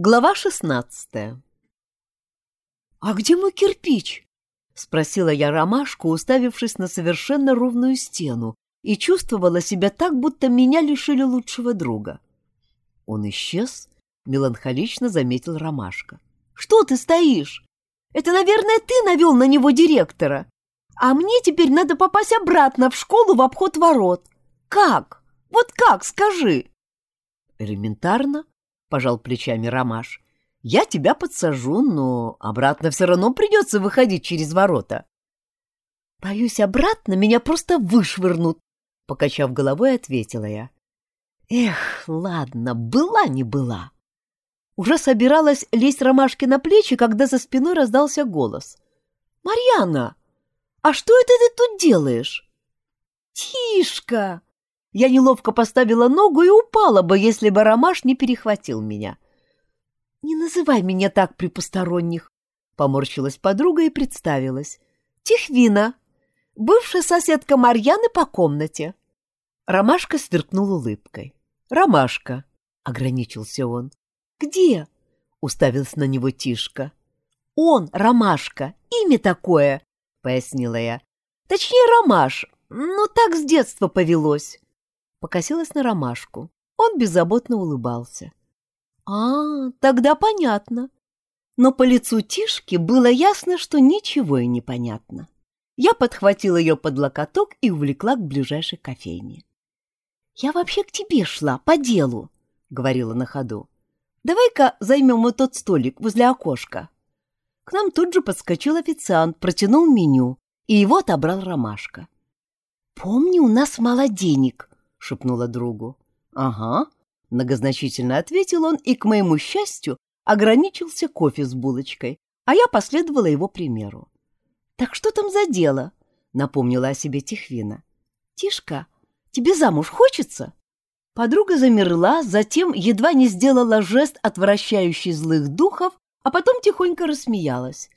Глава шестнадцатая «А где мой кирпич?» — спросила я ромашку, уставившись на совершенно ровную стену, и чувствовала себя так, будто меня лишили лучшего друга. Он исчез, меланхолично заметил ромашка. «Что ты стоишь? Это, наверное, ты навел на него директора. А мне теперь надо попасть обратно в школу в обход ворот. Как? Вот как, скажи?» «Элементарно», — пожал плечами Ромаш. Я тебя подсажу, но обратно все равно придется выходить через ворота. — Боюсь, обратно меня просто вышвырнут, — покачав головой, ответила я. — Эх, ладно, была не была. Уже собиралась лезть ромашке на плечи, когда за спиной раздался голос. — Марьяна, а что это ты тут делаешь? — Тишка! Я неловко поставила ногу и упала бы, если бы ромаш не перехватил меня. — «Не называй меня так при посторонних», — поморщилась подруга и представилась. «Тихвина, бывшая соседка Марьяны по комнате». Ромашка сверкнул улыбкой. «Ромашка», — ограничился он. «Где?» — уставился на него Тишка. «Он, Ромашка, имя такое», — пояснила я. «Точнее, Ромаш, но так с детства повелось». Покосилась на Ромашку. Он беззаботно улыбался. А, тогда понятно. Но по лицу Тишки было ясно, что ничего и не понятно. Я подхватила ее под локоток и увлекла к ближайшей кофейне. «Я вообще к тебе шла, по делу», — говорила на ходу. «Давай-ка займем вот тот столик возле окошка». К нам тут же подскочил официант, протянул меню, и его отобрал Ромашка. «Помни, у нас мало денег», — шепнула другу. «Ага», Многозначительно ответил он и, к моему счастью, ограничился кофе с булочкой, а я последовала его примеру. «Так что там за дело?» — напомнила о себе Тихвина. «Тишка, тебе замуж хочется?» Подруга замерла, затем едва не сделала жест, отвращающий злых духов, а потом тихонько рассмеялась.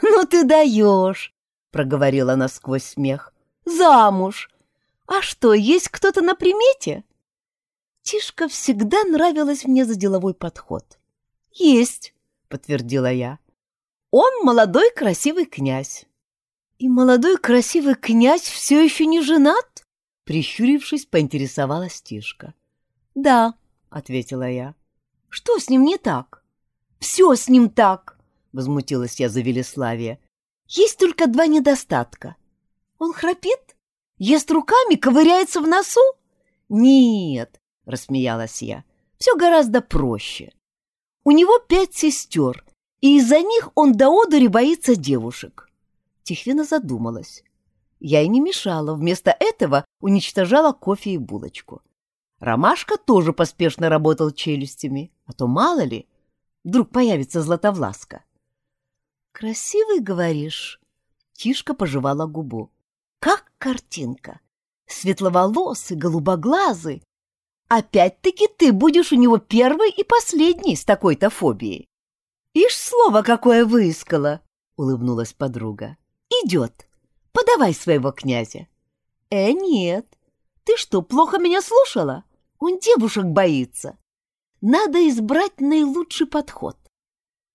«Ну ты даешь!» — проговорила она сквозь смех. «Замуж! А что, есть кто-то на примете?» Тишка всегда нравилась мне за деловой подход. «Есть», — подтвердила я. «Он молодой красивый князь». «И молодой красивый князь все еще не женат?» Прищурившись, поинтересовалась Тишка. «Да», — ответила я. «Что с ним не так?» «Все с ним так», — возмутилась я за Велеславие. «Есть только два недостатка. Он храпит? Ест руками, ковыряется в носу? Нет, рассмеялась я. Все гораздо проще. У него пять сестер, и из-за них он до одури боится девушек. Тихвина задумалась. Я и не мешала, вместо этого уничтожала кофе и булочку. Ромашка тоже поспешно работал челюстями, а то мало ли, вдруг появится Златовласка. «Красивый, говоришь?» Тишка пожевала губу. «Как картинка! Светловолосый, голубоглазый, Опять-таки ты будешь у него первый и последний с такой-то фобией. Ишь, слово какое выискала, улыбнулась подруга. Идет. Подавай своего князя. Э, нет. Ты что, плохо меня слушала? Он девушек боится. Надо избрать наилучший подход.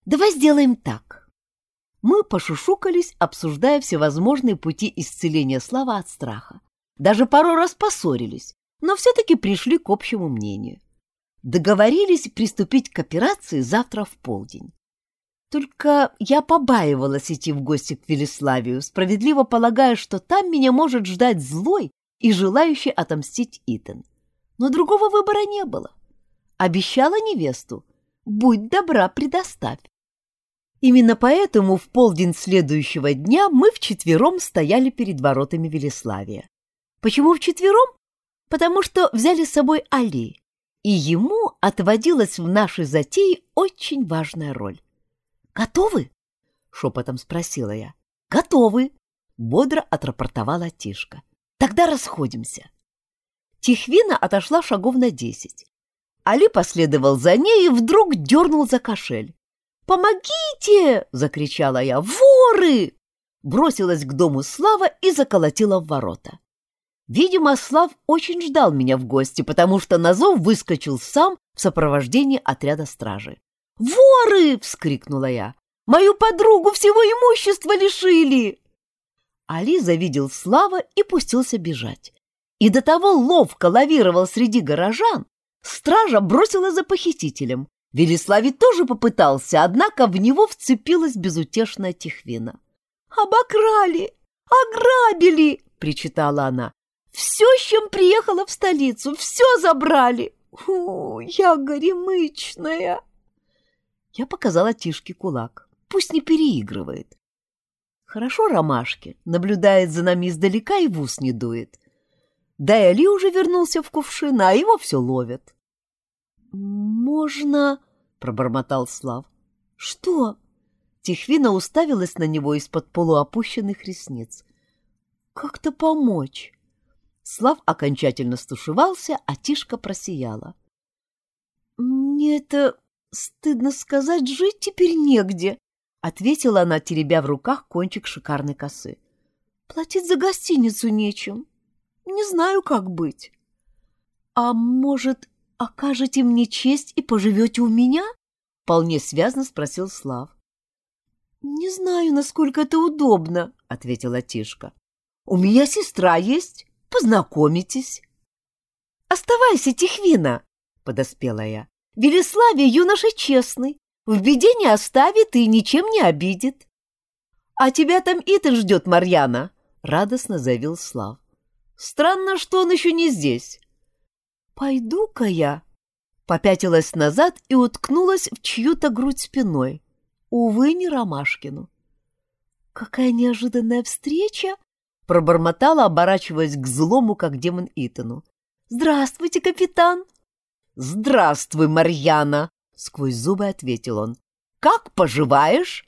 Давай сделаем так. Мы пошушукались, обсуждая всевозможные пути исцеления слава от страха. Даже пару раз поссорились, но все-таки пришли к общему мнению. Договорились приступить к операции завтра в полдень. Только я побаивалась идти в гости к Велиславию, справедливо полагая, что там меня может ждать злой и желающий отомстить Итан. Но другого выбора не было. Обещала невесту, будь добра, предоставь. Именно поэтому в полдень следующего дня мы вчетвером стояли перед воротами Велиславия. Почему вчетвером? потому что взяли с собой Али, и ему отводилась в нашей затее очень важная роль. «Готовы?» — шепотом спросила я. «Готовы!» — бодро отрапортовала Тишка. «Тогда расходимся». Тихвина отошла шагов на десять. Али последовал за ней и вдруг дернул за кошель. «Помогите!» — закричала я. «Воры!» Бросилась к дому Слава и заколотила в ворота. Видимо, Слав очень ждал меня в гости, потому что на зов выскочил сам в сопровождении отряда стражи. «Воры!» — вскрикнула я. «Мою подругу всего имущества лишили!» Али завидел Слава и пустился бежать. И до того ловко лавировал среди горожан, стража бросила за похитителем. Велиславий тоже попытался, однако в него вцепилась безутешная Тихвина. «Обокрали! Ограбили!» — причитала она. «Все, с чем приехала в столицу, все забрали! У, я горемычная!» Я показала Тишке кулак. Пусть не переигрывает. Хорошо ромашки, наблюдает за нами издалека и в ус не дует. Да и Али уже вернулся в кувшин, а его все ловят. «Можно...» — пробормотал Слав. «Что?» Тихвина уставилась на него из-под полуопущенных ресниц. «Как-то помочь». Слав окончательно стушевался, а Тишка просияла. «Мне это стыдно сказать, жить теперь негде», — ответила она, теребя в руках кончик шикарной косы. «Платить за гостиницу нечем. Не знаю, как быть». «А может, окажете мне честь и поживете у меня?» — вполне связно спросил Слав. «Не знаю, насколько это удобно», — ответила Тишка. «У меня сестра есть, познакомитесь». «Оставайся, Тихвина», — подоспела я. Велиславий юноша честный, в беде не оставит и ничем не обидит. — А тебя там Итан ждет, Марьяна, — радостно заявил Слав. — Странно, что он еще не здесь. — Пойду-ка я, — попятилась назад и уткнулась в чью-то грудь спиной. Увы, не Ромашкину. — Какая неожиданная встреча! — пробормотала, оборачиваясь к злому, как демон Итану. — Здравствуйте, капитан! — «Здравствуй, Марьяна!» — сквозь зубы ответил он. «Как поживаешь?»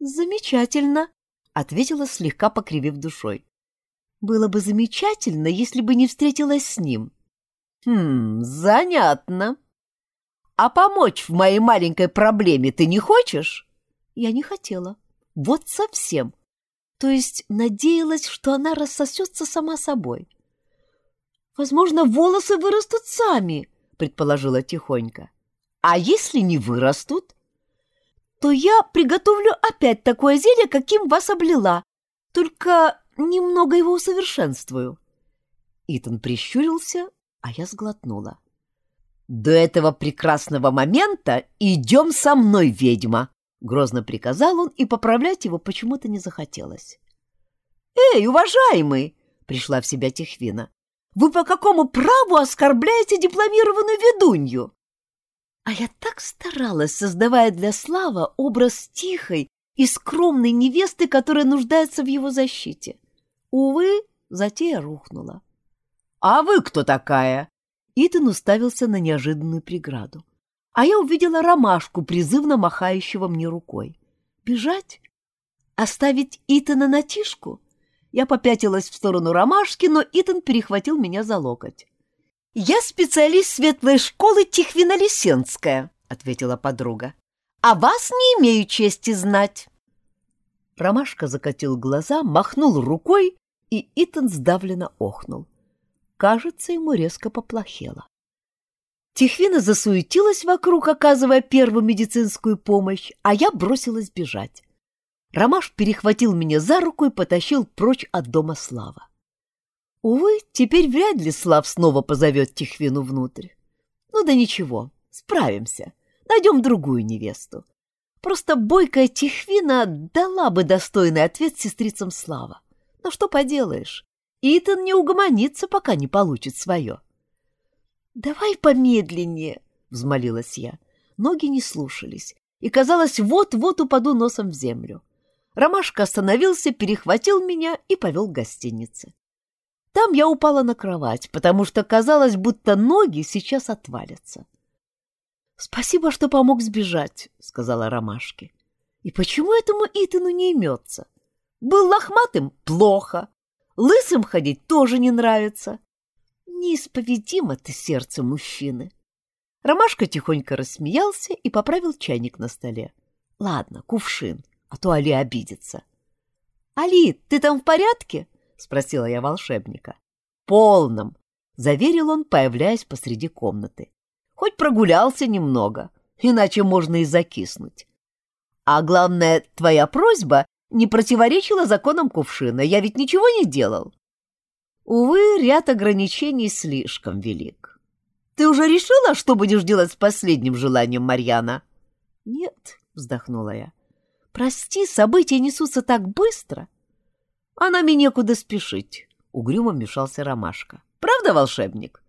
«Замечательно», — ответила, слегка покривив душой. «Было бы замечательно, если бы не встретилась с ним». «Хм, занятно. А помочь в моей маленькой проблеме ты не хочешь?» Я не хотела. Вот совсем. То есть надеялась, что она рассосется сама собой. «Возможно, волосы вырастут сами», предположила тихонько. А если не вырастут? То я приготовлю опять такое зелье, каким вас облила, только немного его усовершенствую. Итан прищурился, а я сглотнула. «До этого прекрасного момента идем со мной, ведьма!» — грозно приказал он, и поправлять его почему-то не захотелось. «Эй, уважаемый!» — пришла в себя Тихвина. Вы по какому праву оскорбляете дипломированную ведунью? А я так старалась, создавая для Слава образ тихой и скромной невесты, которая нуждается в его защите. Увы, затея рухнула. — А вы кто такая? Итан уставился на неожиданную преграду. А я увидела ромашку, призывно махающего мне рукой. Бежать? Оставить Итана на тишку? Я попятилась в сторону ромашки, но Итан перехватил меня за локоть. «Я специалист светлой школы Тихвина-Лисенская», — ответила подруга. «А вас не имею чести знать». Ромашка закатил глаза, махнул рукой, и Итан сдавленно охнул. Кажется, ему резко поплохело. Тихвина засуетилась вокруг, оказывая первую медицинскую помощь, а я бросилась бежать. Ромаш перехватил меня за руку и потащил прочь от дома Слава. Увы, теперь вряд ли Слав снова позовет Тихвину внутрь. Ну да ничего, справимся, найдем другую невесту. Просто бойкая Тихвина дала бы достойный ответ сестрицам Слава. Но что поделаешь, Итан не угомонится, пока не получит свое. «Давай помедленнее», — взмолилась я. Ноги не слушались, и, казалось, вот-вот упаду носом в землю. Ромашка остановился, перехватил меня и повел к гостинице. Там я упала на кровать, потому что казалось, будто ноги сейчас отвалятся. «Спасибо, что помог сбежать», — сказала Ромашке. «И почему этому Итану не имется? Был лохматым — плохо, лысым ходить тоже не нравится. Неисповедимо ты сердце мужчины». Ромашка тихонько рассмеялся и поправил чайник на столе. «Ладно, кувшин, а то Али обидится. «Али, ты там в порядке?» — спросила я волшебника. «Полном», — заверил он, появляясь посреди комнаты. «Хоть прогулялся немного. иначе можно и закиснуть. А главное, твоя просьба не противоречила законам кувшина, я ведь ничего не делал. Увы, ряд ограничений слишком велик. Ты уже решила, что будешь делать с последним желанием Марьяна? Нет, вздохнула я. Прости, события несутся так быстро. А нам и некуда спешить, угрюмо вмешался Ромашка. Правда, волшебник?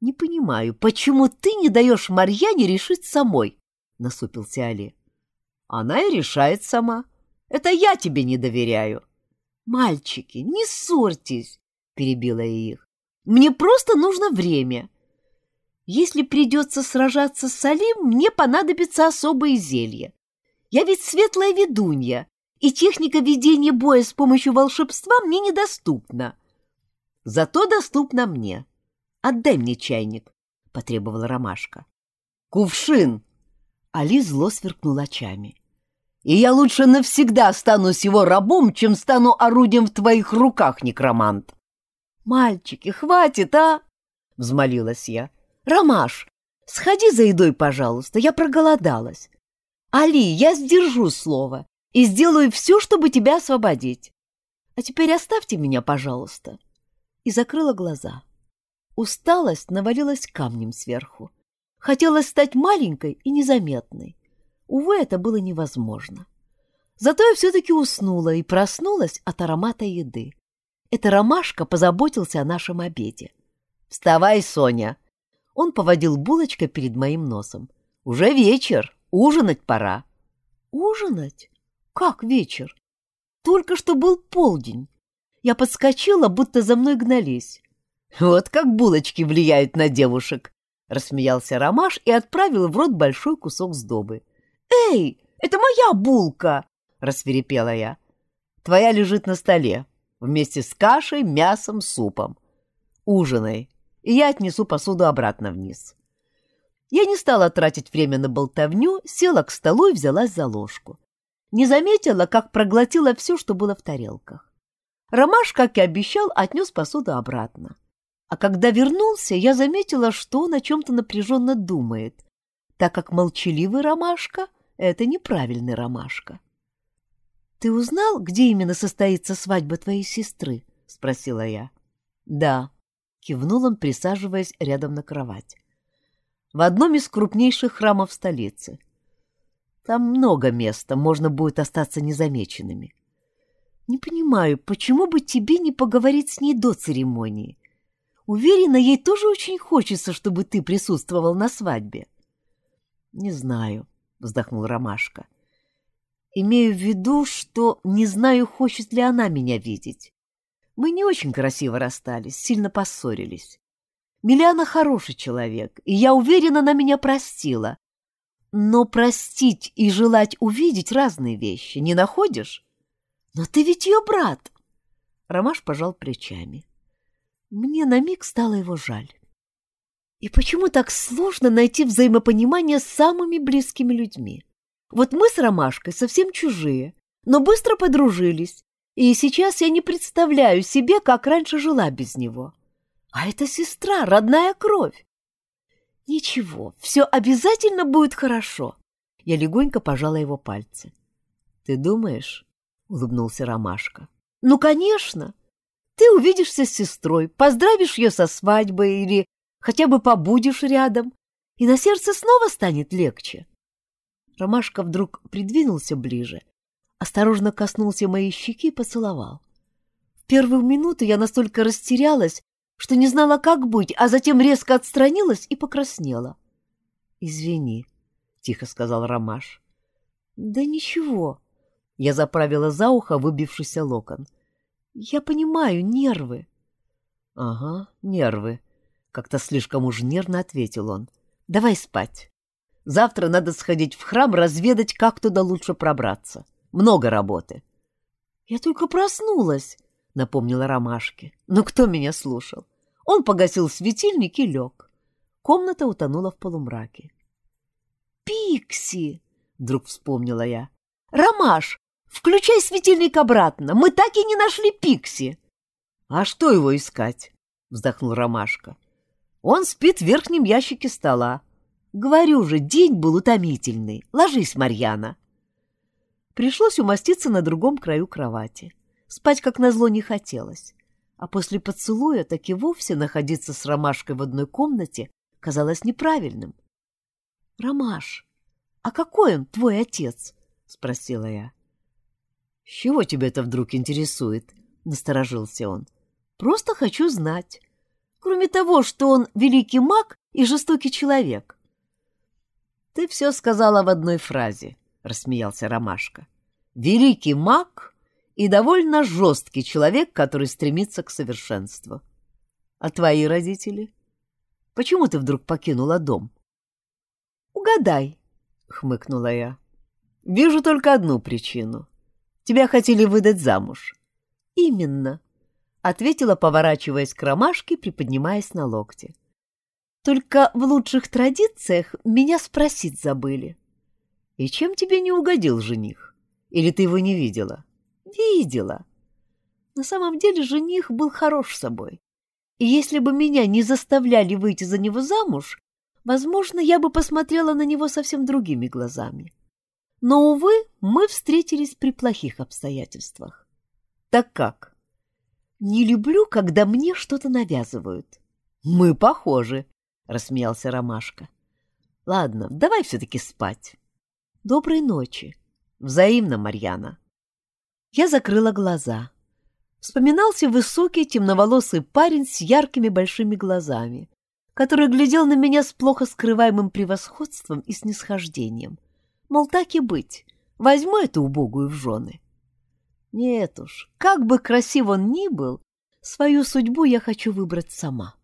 Не понимаю, почему ты не даешь Марьяне решить самой, насупился Али. Она и решает сама. Это я тебе не доверяю. Мальчики, не ссорьтесь, перебила я их. Мне просто нужно время. Если придется сражаться с Салим, мне понадобится особое зелье. Я ведь светлая ведунья, и техника ведения боя с помощью волшебства мне недоступна. Зато доступна мне. Отдай мне чайник, — потребовала Ромашка. Кувшин! Али зло сверкнул очами. И я лучше навсегда останусь его рабом, чем стану орудием в твоих руках, некромант. Мальчики, хватит, а? — взмолилась я. Ромаш, сходи за едой, пожалуйста, я проголодалась. Али, я сдержу слово и сделаю все, чтобы тебя освободить. А теперь оставьте меня, пожалуйста. И закрыла глаза. Усталость навалилась камнем сверху. Хотелось стать маленькой и незаметной. Увы, это было невозможно. Зато я все-таки уснула и проснулась от аромата еды. Эта ромашка позаботился о нашем обеде. «Вставай, Соня!» Он поводил булочкой перед моим носом. «Уже вечер, ужинать пора». «Ужинать? Как вечер? Только что был полдень. Я подскочила, будто за мной гнались. Вот как булочки влияют на девушек!» Рассмеялся Ромаш и отправил в рот большой кусок сдобы. «Эй, это моя булка!» — рассверепела я. «Твоя лежит на столе, вместе с кашей, мясом, супом. Ужинай, и я отнесу посуду обратно вниз». Я не стала тратить время на болтовню, села к столу и взялась за ложку. Не заметила, как проглотила все, что было в тарелках. Ромаш, как и обещал, отнес посуду обратно. А когда вернулся, я заметила, что он о чем-то напряженно думает, так как молчаливый Ромашка — это неправильный Ромашка. — Ты узнал, где именно состоится свадьба твоей сестры? — спросила я. — Да, — кивнул он, присаживаясь рядом на кровать. — В одном из крупнейших храмов столицы. Там много места, можно будет остаться незамеченными. Не понимаю, почему бы тебе не поговорить с ней до церемонии? Уверена, ей тоже очень хочется, чтобы ты присутствовал на свадьбе. Не знаю, вздохнул Ромашка. Имею в виду, что не знаю, хочет ли она меня видеть. Мы не очень красиво расстались, сильно поссорились. Миляна хороший человек, и я уверена, она меня простила. Но простить и желать увидеть разные вещи, не находишь? Но ты ведь ее брат. Ромаш пожал плечами. Мне на миг стало его жаль. И почему так сложно найти взаимопонимание с самыми близкими людьми? Вот мы с Ромашкой совсем чужие, но быстро подружились, и сейчас я не представляю себе, как раньше жила без него. А это сестра, родная кровь. Ничего, все обязательно будет хорошо. Я легонько пожала его пальцы. Ты думаешь? улыбнулся Ромашка. Ну, конечно. Ты увидишься с сестрой, поздравишь ее со свадьбой или хотя бы побудешь рядом, и на сердце снова станет легче. Ромашка вдруг придвинулся ближе, осторожно коснулся моей щеки и поцеловал. В первую минуту я настолько растерялась, что не знала, как быть, а затем резко отстранилась и покраснела. — Извини, — тихо сказал Ромаш. — Да ничего. Я заправила за ухо выбившийся локон. — Я понимаю, нервы. — Ага, нервы, как-то слишком уж нервно ответил он. Давай спать. Завтра надо сходить в храм, разведать, как туда лучше пробраться. Много работы. Я только проснулась, напомнила Ромашке. Но кто меня слушал? Он погасил светильник и лег. Комната утонула в полумраке. «Пикси!» — вдруг вспомнила я. «Ромаш, включай светильник обратно! Мы так и не нашли Пикси!» «А что его искать?» — вздохнул Ромашка. Он спит в верхнем ящике стола. Говорю же, день был утомительный. Ложись, Марьяна. Пришлось умоститься на другом краю кровати. Спать, как назло, не хотелось. А после поцелуя так и вовсе находиться с Ромашкой в одной комнате казалось неправильным. — Ромаш, а какой он, твой отец? — спросила я. — чего тебя это вдруг интересует? — насторожился он. — Просто хочу знать. Кроме того, что он великий маг и жестокий человек. «Ты все сказала в одной фразе», — рассмеялся Ромашка. «Великий маг и довольно жесткий человек, который стремится к совершенству. А твои родители? Почему ты вдруг покинула дом?» «Угадай», — хмыкнула я. «Вижу только одну причину. Тебя хотели выдать замуж». «Именно», — ответила, поворачиваясь к ромашке, приподнимаясь на локте. Только в лучших традициях меня спросить забыли. И чем тебе не угодил жених? Или ты его не видела? Видела. На самом деле жених был хорош собой. И если бы меня не заставляли выйти за него замуж, возможно, я бы посмотрела на него совсем другими глазами. Но, увы, мы встретились при плохих обстоятельствах. Так как? Не люблю, когда мне что-то навязывают. Мы похожи, — рассмеялся Ромашка. — Ладно, давай все-таки спать. — Доброй ночи. — Взаимно, Марьяна. Я закрыла глаза. Вспоминался высокий темноволосый парень с яркими большими глазами, который глядел на меня с плохо скрываемым превосходством и снисхождением. Мол, так и быть, возьму эту убогую в жены. Нет уж, как бы красив он ни был, свою судьбу я хочу выбрать сама. —